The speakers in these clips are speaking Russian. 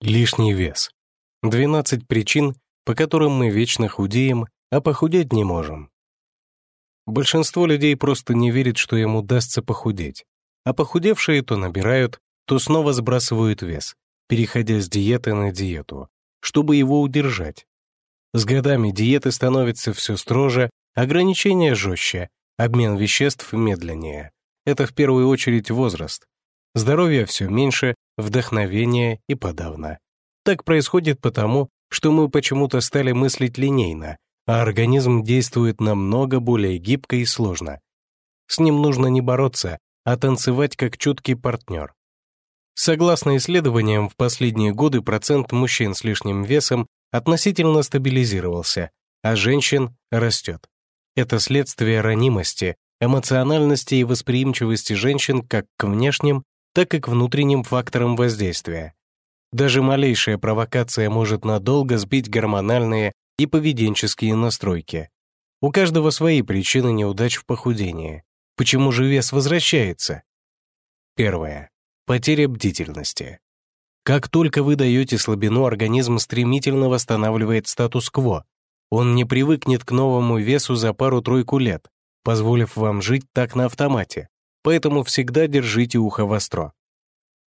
Лишний вес. 12 причин, по которым мы вечно худеем, а похудеть не можем. Большинство людей просто не верит, что им удастся похудеть. А похудевшие то набирают, то снова сбрасывают вес, переходя с диеты на диету, чтобы его удержать. С годами диеты становятся все строже, ограничения жестче, обмен веществ медленнее. Это в первую очередь возраст. Здоровья все меньше, вдохновения и подавно. Так происходит потому, что мы почему-то стали мыслить линейно, а организм действует намного более гибко и сложно. С ним нужно не бороться, а танцевать как чуткий партнер. Согласно исследованиям, в последние годы процент мужчин с лишним весом относительно стабилизировался, а женщин растет. Это следствие ранимости, эмоциональности и восприимчивости женщин как к внешним, так и к внутренним факторам воздействия. Даже малейшая провокация может надолго сбить гормональные и поведенческие настройки. У каждого свои причины неудач в похудении. Почему же вес возвращается? Первое. Потеря бдительности. Как только вы даете слабину, организм стремительно восстанавливает статус-кво. Он не привыкнет к новому весу за пару-тройку лет, позволив вам жить так на автомате поэтому всегда держите ухо востро.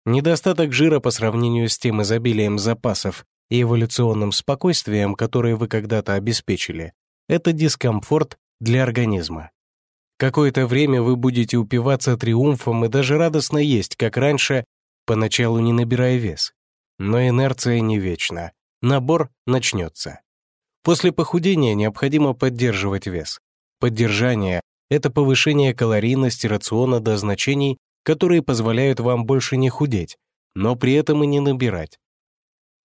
Недостаток жира по сравнению с тем изобилием запасов и эволюционным спокойствием, которые вы когда-то обеспечили, это дискомфорт для организма. Какое-то время вы будете упиваться триумфом и даже радостно есть, как раньше, поначалу не набирая вес. Но инерция не вечна. Набор начнется. После похудения необходимо поддерживать вес. Поддержание это повышение калорийности рациона до значений, которые позволяют вам больше не худеть, но при этом и не набирать.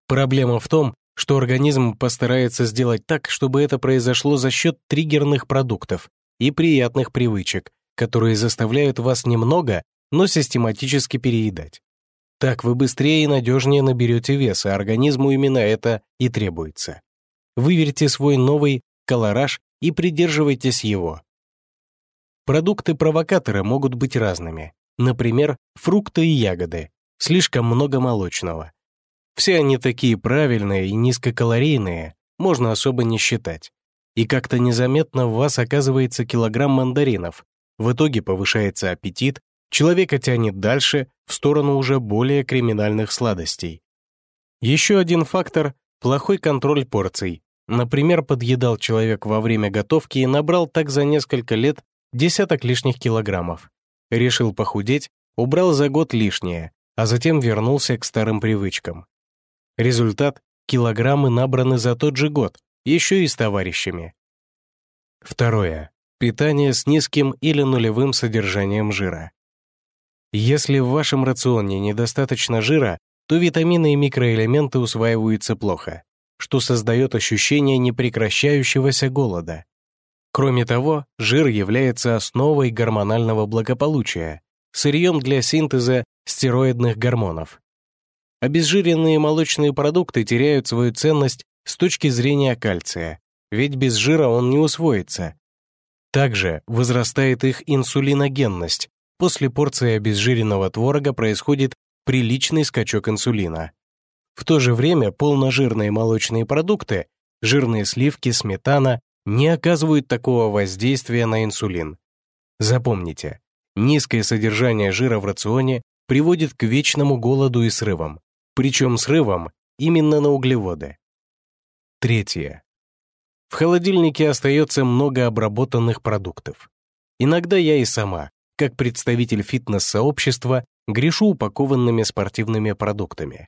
Проблема в том, что организм постарается сделать так, чтобы это произошло за счет триггерных продуктов и приятных привычек, которые заставляют вас немного, но систематически переедать. Так вы быстрее и надежнее наберете вес, а организму именно это и требуется. Выверьте свой новый колораж и придерживайтесь его. Продукты-провокаторы могут быть разными. Например, фрукты и ягоды. Слишком много молочного. Все они такие правильные и низкокалорийные, можно особо не считать. И как-то незаметно в вас оказывается килограмм мандаринов. В итоге повышается аппетит, человека тянет дальше, в сторону уже более криминальных сладостей. Еще один фактор – плохой контроль порций. Например, подъедал человек во время готовки и набрал так за несколько лет десяток лишних килограммов. Решил похудеть, убрал за год лишнее, а затем вернулся к старым привычкам. Результат — килограммы набраны за тот же год, еще и с товарищами. Второе. Питание с низким или нулевым содержанием жира. Если в вашем рационе недостаточно жира, то витамины и микроэлементы усваиваются плохо, что создает ощущение непрекращающегося голода. Кроме того, жир является основой гормонального благополучия, сырьем для синтеза стероидных гормонов. Обезжиренные молочные продукты теряют свою ценность с точки зрения кальция, ведь без жира он не усвоится. Также возрастает их инсулиногенность. После порции обезжиренного творога происходит приличный скачок инсулина. В то же время полножирные молочные продукты, жирные сливки, сметана, не оказывают такого воздействия на инсулин. Запомните, низкое содержание жира в рационе приводит к вечному голоду и срывам, причем срывам именно на углеводы. Третье. В холодильнике остается много обработанных продуктов. Иногда я и сама, как представитель фитнес-сообщества, грешу упакованными спортивными продуктами.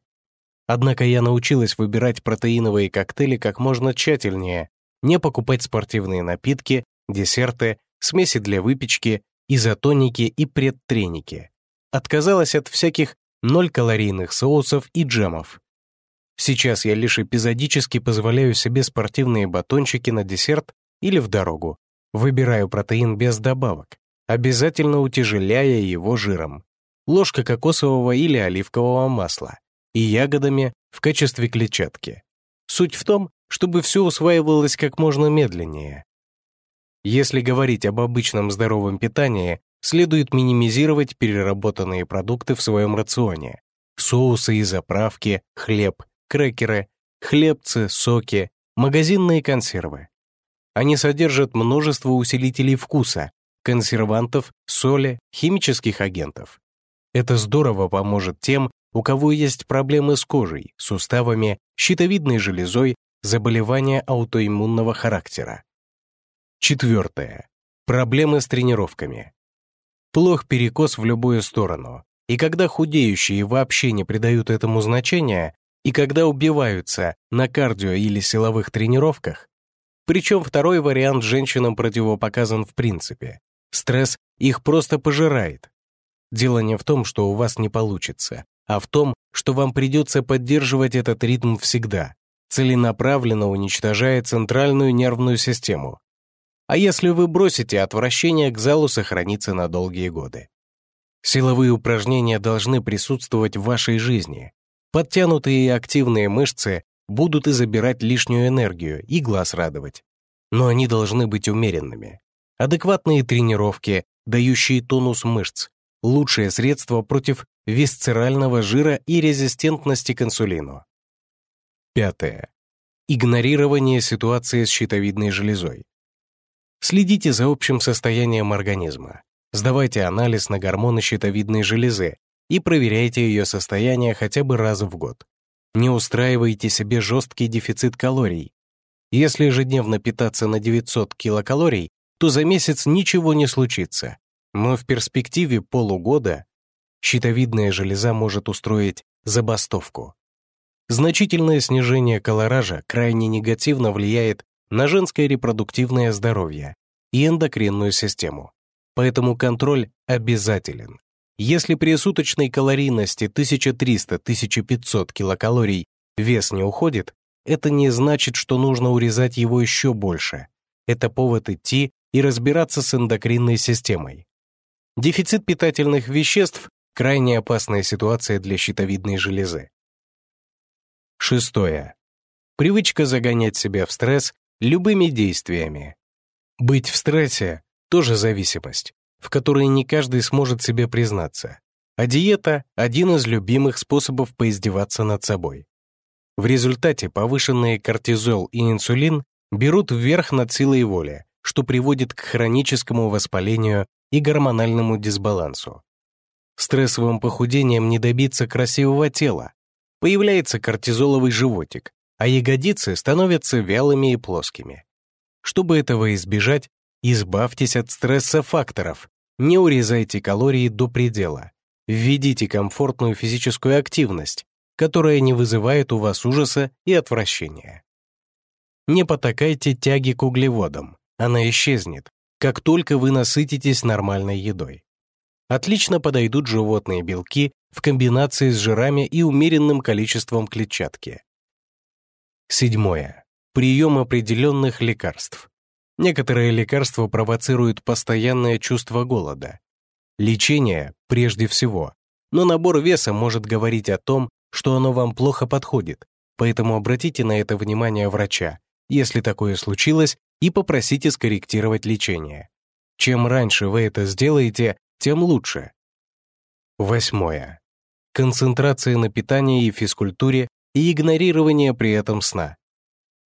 Однако я научилась выбирать протеиновые коктейли как можно тщательнее не покупать спортивные напитки, десерты, смеси для выпечки, изотоники и предтреники. Отказалась от всяких ноль-калорийных соусов и джемов. Сейчас я лишь эпизодически позволяю себе спортивные батончики на десерт или в дорогу. Выбираю протеин без добавок, обязательно утяжеляя его жиром. Ложка кокосового или оливкового масла и ягодами в качестве клетчатки. Суть в том, чтобы все усваивалось как можно медленнее. Если говорить об обычном здоровом питании, следует минимизировать переработанные продукты в своем рационе. Соусы и заправки, хлеб, крекеры, хлебцы, соки, магазинные консервы. Они содержат множество усилителей вкуса, консервантов, соли, химических агентов. Это здорово поможет тем, у кого есть проблемы с кожей, суставами, щитовидной железой, заболевания аутоиммунного характера. Четвертое. Проблемы с тренировками. Плох перекос в любую сторону. И когда худеющие вообще не придают этому значения, и когда убиваются на кардио или силовых тренировках, причем второй вариант женщинам противопоказан в принципе, стресс их просто пожирает. Дело не в том, что у вас не получится, а в том, что вам придется поддерживать этот ритм всегда, целенаправленно уничтожая центральную нервную систему. А если вы бросите, отвращение к залу сохранится на долгие годы. Силовые упражнения должны присутствовать в вашей жизни. Подтянутые и активные мышцы будут и забирать лишнюю энергию, и глаз радовать. Но они должны быть умеренными. Адекватные тренировки, дающие тонус мышц, лучшее средство против висцерального жира и резистентности к инсулину. Пятое. Игнорирование ситуации с щитовидной железой. Следите за общим состоянием организма. Сдавайте анализ на гормоны щитовидной железы и проверяйте ее состояние хотя бы раз в год. Не устраивайте себе жесткий дефицит калорий. Если ежедневно питаться на 900 килокалорий, то за месяц ничего не случится. Но в перспективе полугода щитовидная железа может устроить забастовку. Значительное снижение колоража крайне негативно влияет на женское репродуктивное здоровье и эндокринную систему. Поэтому контроль обязателен. Если при суточной калорийности 1300-1500 килокалорий вес не уходит, это не значит, что нужно урезать его еще больше. Это повод идти и разбираться с эндокринной системой. Дефицит питательных веществ – крайне опасная ситуация для щитовидной железы. Шестое. Привычка загонять себя в стресс любыми действиями. Быть в стрессе — тоже зависимость, в которой не каждый сможет себе признаться. А диета — один из любимых способов поиздеваться над собой. В результате повышенные кортизол и инсулин берут вверх над силой воли, что приводит к хроническому воспалению и гормональному дисбалансу. Стрессовым похудением не добиться красивого тела. Появляется кортизоловый животик, а ягодицы становятся вялыми и плоскими. Чтобы этого избежать, избавьтесь от стресса-факторов, не урезайте калории до предела, введите комфортную физическую активность, которая не вызывает у вас ужаса и отвращения. Не потакайте тяги к углеводам, она исчезнет, как только вы насытитесь нормальной едой. Отлично подойдут животные белки в комбинации с жирами и умеренным количеством клетчатки. Седьмое. Прием определенных лекарств. Некоторые лекарства провоцируют постоянное чувство голода. Лечение прежде всего, но набор веса может говорить о том, что оно вам плохо подходит, поэтому обратите на это внимание врача, если такое случилось, и попросите скорректировать лечение. Чем раньше вы это сделаете, тем лучше. Восьмое. Концентрация на питании и физкультуре и игнорирование при этом сна.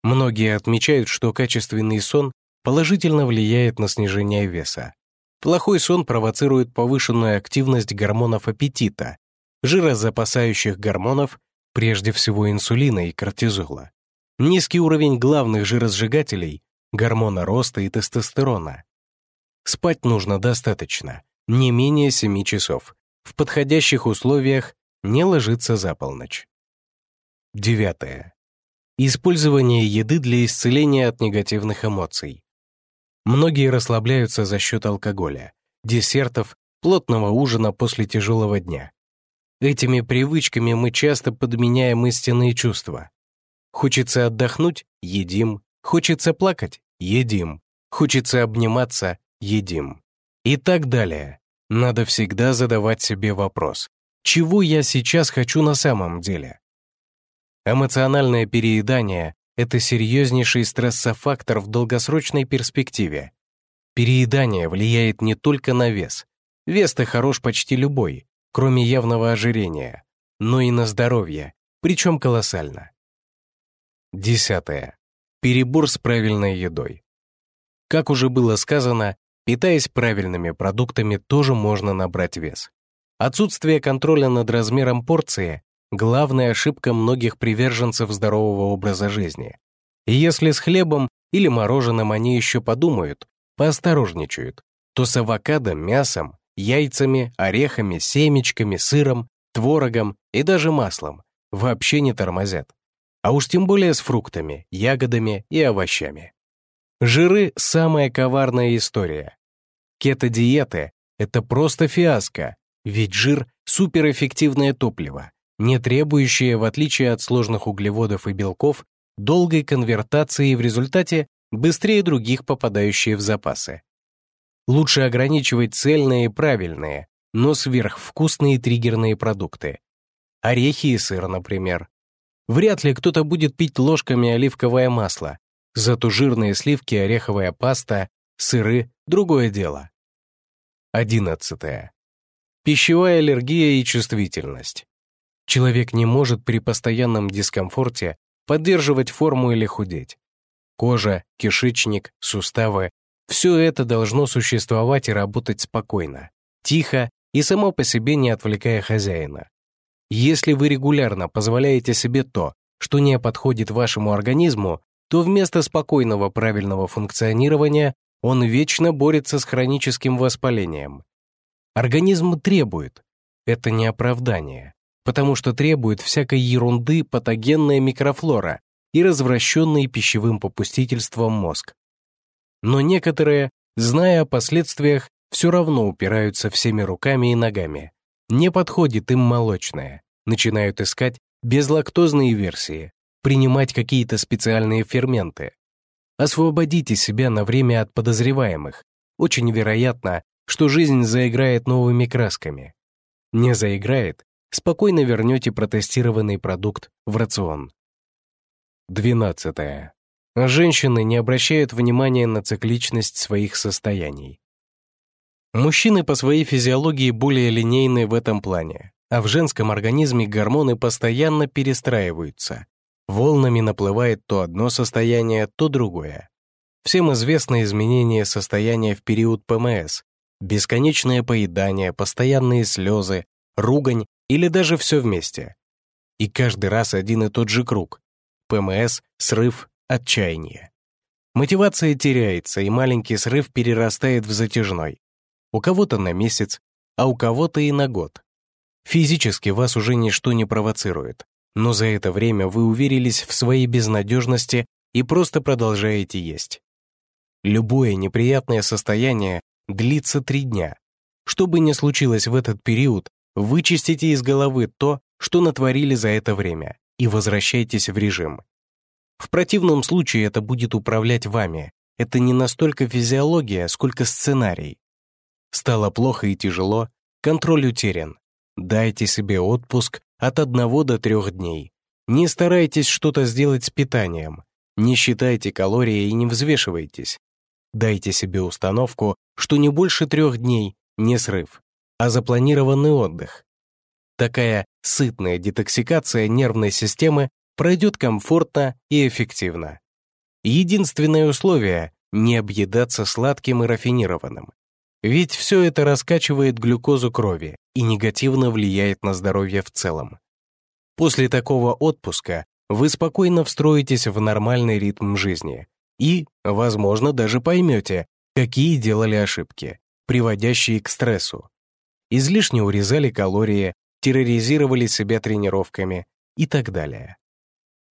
Многие отмечают, что качественный сон положительно влияет на снижение веса. Плохой сон провоцирует повышенную активность гормонов аппетита, жирозапасающих гормонов, прежде всего инсулина и кортизола. Низкий уровень главных жиросжигателей, гормона роста и тестостерона. Спать нужно достаточно, не менее 7 часов. В подходящих условиях не ложиться за полночь. Девятое. Использование еды для исцеления от негативных эмоций. Многие расслабляются за счет алкоголя, десертов, плотного ужина после тяжелого дня. Этими привычками мы часто подменяем истинные чувства. Хочется отдохнуть — едим. Хочется плакать — едим. Хочется обниматься — едим. И так далее. Надо всегда задавать себе вопрос, чего я сейчас хочу на самом деле? Эмоциональное переедание — это серьезнейший стрессофактор в долгосрочной перспективе. Переедание влияет не только на вес. Вес-то хорош почти любой, кроме явного ожирения, но и на здоровье, причем колоссально. Десятое. Перебор с правильной едой. Как уже было сказано, питаясь правильными продуктами, тоже можно набрать вес. Отсутствие контроля над размером порции – главная ошибка многих приверженцев здорового образа жизни. И если с хлебом или мороженым они еще подумают, поосторожничают, то с авокадо, мясом, яйцами, орехами, семечками, сыром, творогом и даже маслом вообще не тормозят. А уж тем более с фруктами, ягодами и овощами. Жиры – самая коварная история. Кето-диеты – это просто фиаско, ведь жир — суперэффективное топливо, не требующее, в отличие от сложных углеводов и белков, долгой конвертации и в результате быстрее других попадающие в запасы. Лучше ограничивать цельные и правильные, но сверхвкусные триггерные продукты. Орехи и сыр, например. Вряд ли кто-то будет пить ложками оливковое масло, зато жирные сливки, ореховая паста, сыры — другое дело. Одиннадцатое. Пищевая аллергия и чувствительность. Человек не может при постоянном дискомфорте поддерживать форму или худеть. Кожа, кишечник, суставы — все это должно существовать и работать спокойно, тихо и само по себе не отвлекая хозяина. Если вы регулярно позволяете себе то, что не подходит вашему организму, то вместо спокойного правильного функционирования он вечно борется с хроническим воспалением, Организм требует. Это не оправдание, потому что требует всякой ерунды патогенная микрофлора и развращенный пищевым попустительством мозг. Но некоторые, зная о последствиях, все равно упираются всеми руками и ногами. Не подходит им молочное. Начинают искать безлактозные версии, принимать какие-то специальные ферменты. Освободите себя на время от подозреваемых. Очень вероятно, что жизнь заиграет новыми красками. Не заиграет, спокойно вернете протестированный продукт в рацион. 12. Женщины не обращают внимания на цикличность своих состояний. Мужчины по своей физиологии более линейны в этом плане, а в женском организме гормоны постоянно перестраиваются. Волнами наплывает то одно состояние, то другое. Всем известно изменение состояния в период ПМС, бесконечное поедание, постоянные слезы, ругань или даже все вместе. И каждый раз один и тот же круг. ПМС, срыв, отчаяние. Мотивация теряется, и маленький срыв перерастает в затяжной. У кого-то на месяц, а у кого-то и на год. Физически вас уже ничто не провоцирует, но за это время вы уверились в своей безнадежности и просто продолжаете есть. Любое неприятное состояние длится три дня. Что бы ни случилось в этот период, вычистите из головы то, что натворили за это время, и возвращайтесь в режим. В противном случае это будет управлять вами. Это не настолько физиология, сколько сценарий. Стало плохо и тяжело, контроль утерян. Дайте себе отпуск от одного до трех дней. Не старайтесь что-то сделать с питанием. Не считайте калории и не взвешивайтесь. Дайте себе установку, что не больше трех дней не срыв, а запланированный отдых. Такая сытная детоксикация нервной системы пройдет комфортно и эффективно. Единственное условие — не объедаться сладким и рафинированным. Ведь все это раскачивает глюкозу крови и негативно влияет на здоровье в целом. После такого отпуска вы спокойно встроитесь в нормальный ритм жизни, и, возможно, даже поймете, какие делали ошибки, приводящие к стрессу. Излишне урезали калории, терроризировали себя тренировками и так далее.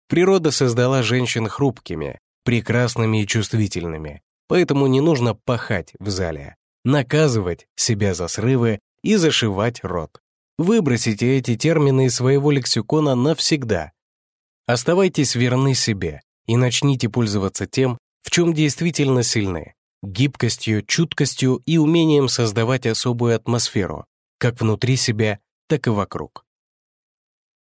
Природа создала женщин хрупкими, прекрасными и чувствительными, поэтому не нужно пахать в зале, наказывать себя за срывы и зашивать рот. Выбросите эти термины из своего лексикона навсегда. Оставайтесь верны себе и начните пользоваться тем, в чем действительно сильны — гибкостью, чуткостью и умением создавать особую атмосферу, как внутри себя, так и вокруг.